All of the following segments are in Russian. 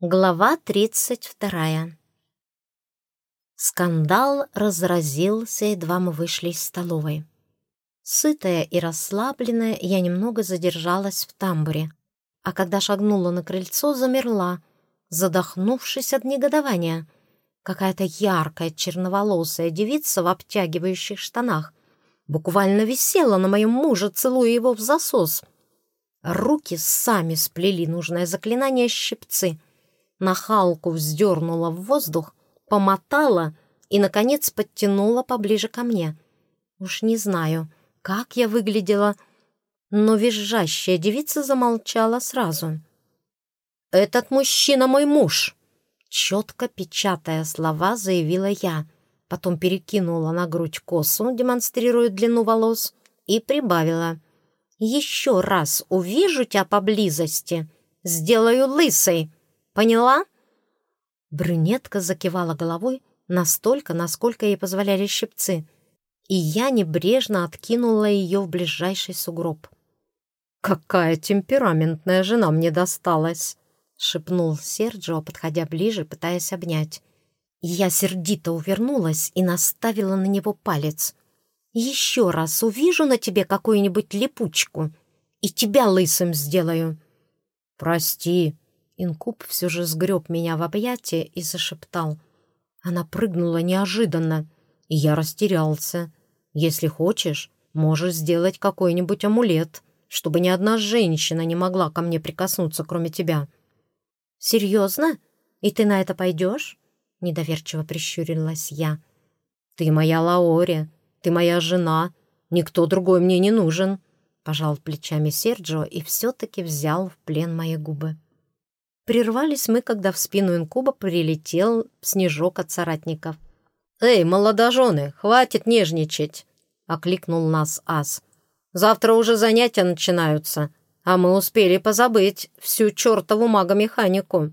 Глава 32. Скандал разразился, едва мы вышли из столовой. Сытая и расслабленная, я немного задержалась в тамбуре, а когда шагнула на крыльцо, замерла, задохнувшись от негодования. Какая-то яркая черноволосая девица в обтягивающих штанах буквально висела на моем муже, целуя его в засос. Руки сами сплели нужное заклинание щипцы — нахалку вздернула в воздух, помотала и, наконец, подтянула поближе ко мне. Уж не знаю, как я выглядела, но визжащая девица замолчала сразу. «Этот мужчина мой муж!» Четко печатая слова, заявила я, потом перекинула на грудь косу, демонстрируя длину волос, и прибавила. «Еще раз увижу тебя поблизости, сделаю лысой!» Поняла?» Брюнетка закивала головой настолько, насколько ей позволяли щипцы, и я небрежно откинула ее в ближайший сугроб. «Какая темпераментная жена мне досталась!» — шепнул Серджио, подходя ближе, пытаясь обнять. Я сердито увернулась и наставила на него палец. «Еще раз увижу на тебе какую-нибудь липучку, и тебя лысым сделаю». «Прости», Инкуб все же сгреб меня в объятия и зашептал. Она прыгнула неожиданно, и я растерялся. «Если хочешь, можешь сделать какой-нибудь амулет, чтобы ни одна женщина не могла ко мне прикоснуться, кроме тебя». «Серьезно? И ты на это пойдешь?» Недоверчиво прищурилась я. «Ты моя Лаори, ты моя жена, никто другой мне не нужен», пожал плечами Серджио и все-таки взял в плен мои губы. Прервались мы, когда в спину инкуба прилетел снежок от соратников. «Эй, молодожены, хватит нежничать!» — окликнул нас ас. «Завтра уже занятия начинаются, а мы успели позабыть всю чертову магомеханику».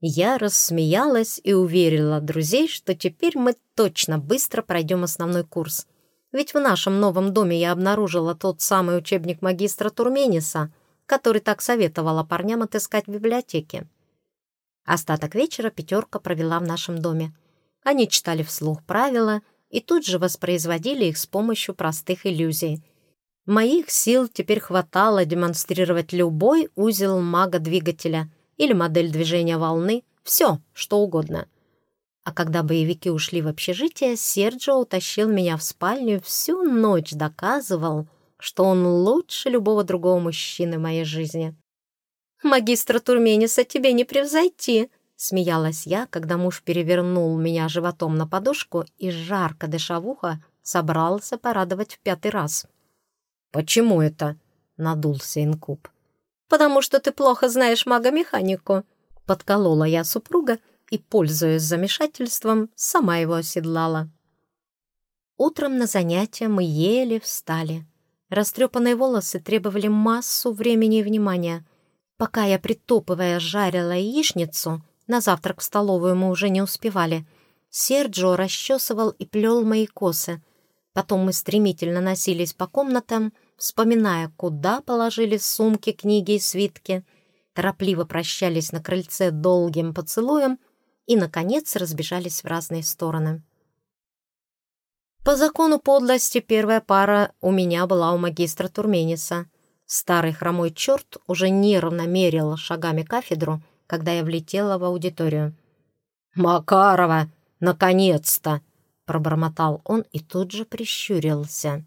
Я рассмеялась и уверила друзей, что теперь мы точно быстро пройдем основной курс. Ведь в нашем новом доме я обнаружила тот самый учебник магистра Турмениса — который так советовала парням отыскать в библиотеке. Остаток вечера пятерка провела в нашем доме. Они читали вслух правила и тут же воспроизводили их с помощью простых иллюзий. Моих сил теперь хватало демонстрировать любой узел мага-двигателя или модель движения волны, все, что угодно. А когда боевики ушли в общежитие, Серджио утащил меня в спальню всю ночь доказывал, что он лучше любого другого мужчины в моей жизни. «Магистра Турмениса тебе не превзойти!» Смеялась я, когда муж перевернул меня животом на подушку и, жарко дыша в ухо, собрался порадовать в пятый раз. «Почему это?» — надулся инкуб. «Потому что ты плохо знаешь мага-механику», — подколола я супруга и, пользуясь замешательством, сама его оседлала. Утром на занятия мы еле встали. Растрепанные волосы требовали массу времени и внимания. Пока я, притопывая, жарила яичницу, на завтрак в столовую мы уже не успевали, Серджио расчесывал и плел мои косы. Потом мы стремительно носились по комнатам, вспоминая, куда положили сумки, книги и свитки, торопливо прощались на крыльце долгим поцелуем и, наконец, разбежались в разные стороны. По закону подлости первая пара у меня была у магистра Турмениса. Старый хромой черт уже нервно мерил шагами кафедру, когда я влетела в аудиторию. «Макарова! Наконец-то!» — пробормотал он и тут же прищурился.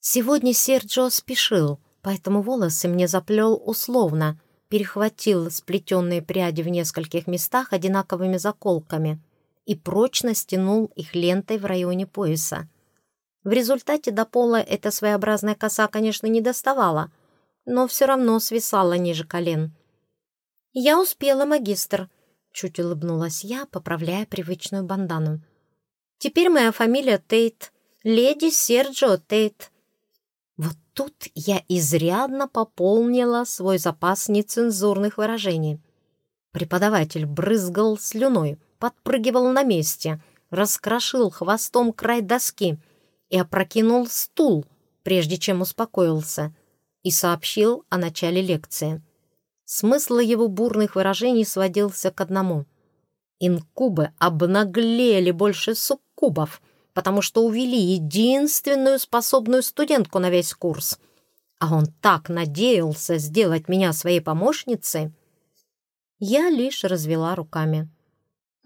Сегодня Серджио спешил, поэтому волосы мне заплел условно, перехватил сплетенные пряди в нескольких местах одинаковыми заколками — и прочно стянул их лентой в районе пояса. В результате до пола эта своеобразная коса, конечно, не доставала, но все равно свисала ниже колен. «Я успела, магистр», — чуть улыбнулась я, поправляя привычную бандану. «Теперь моя фамилия Тейт, леди Серджио Тейт». Вот тут я изрядно пополнила свой запас нецензурных выражений. Преподаватель брызгал слюной — подпрыгивал на месте, раскрошил хвостом край доски и опрокинул стул, прежде чем успокоился, и сообщил о начале лекции. Смысл его бурных выражений сводился к одному. Инкубы обнаглели больше суккубов, потому что увели единственную способную студентку на весь курс. А он так надеялся сделать меня своей помощницей. Я лишь развела руками.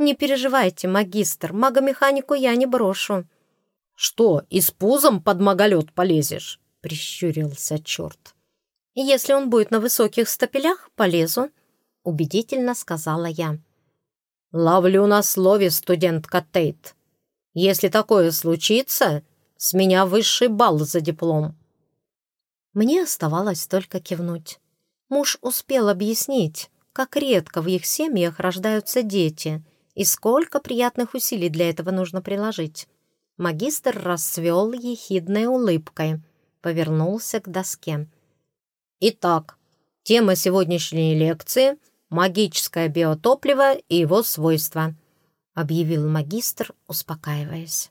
«Не переживайте, магистр, магомеханику я не брошу». «Что, и с пузом под маголет полезешь?» — прищурился черт. «Если он будет на высоких стапелях, полезу», — убедительно сказала я. «Ловлю на слове, студентка Тейт. Если такое случится, с меня высший балл за диплом». Мне оставалось только кивнуть. Муж успел объяснить, как редко в их семьях рождаются дети и сколько приятных усилий для этого нужно приложить. Магистр расцвел ехидной улыбкой, повернулся к доске. Итак, тема сегодняшней лекции — магическое биотопливо и его свойства, объявил магистр, успокаиваясь.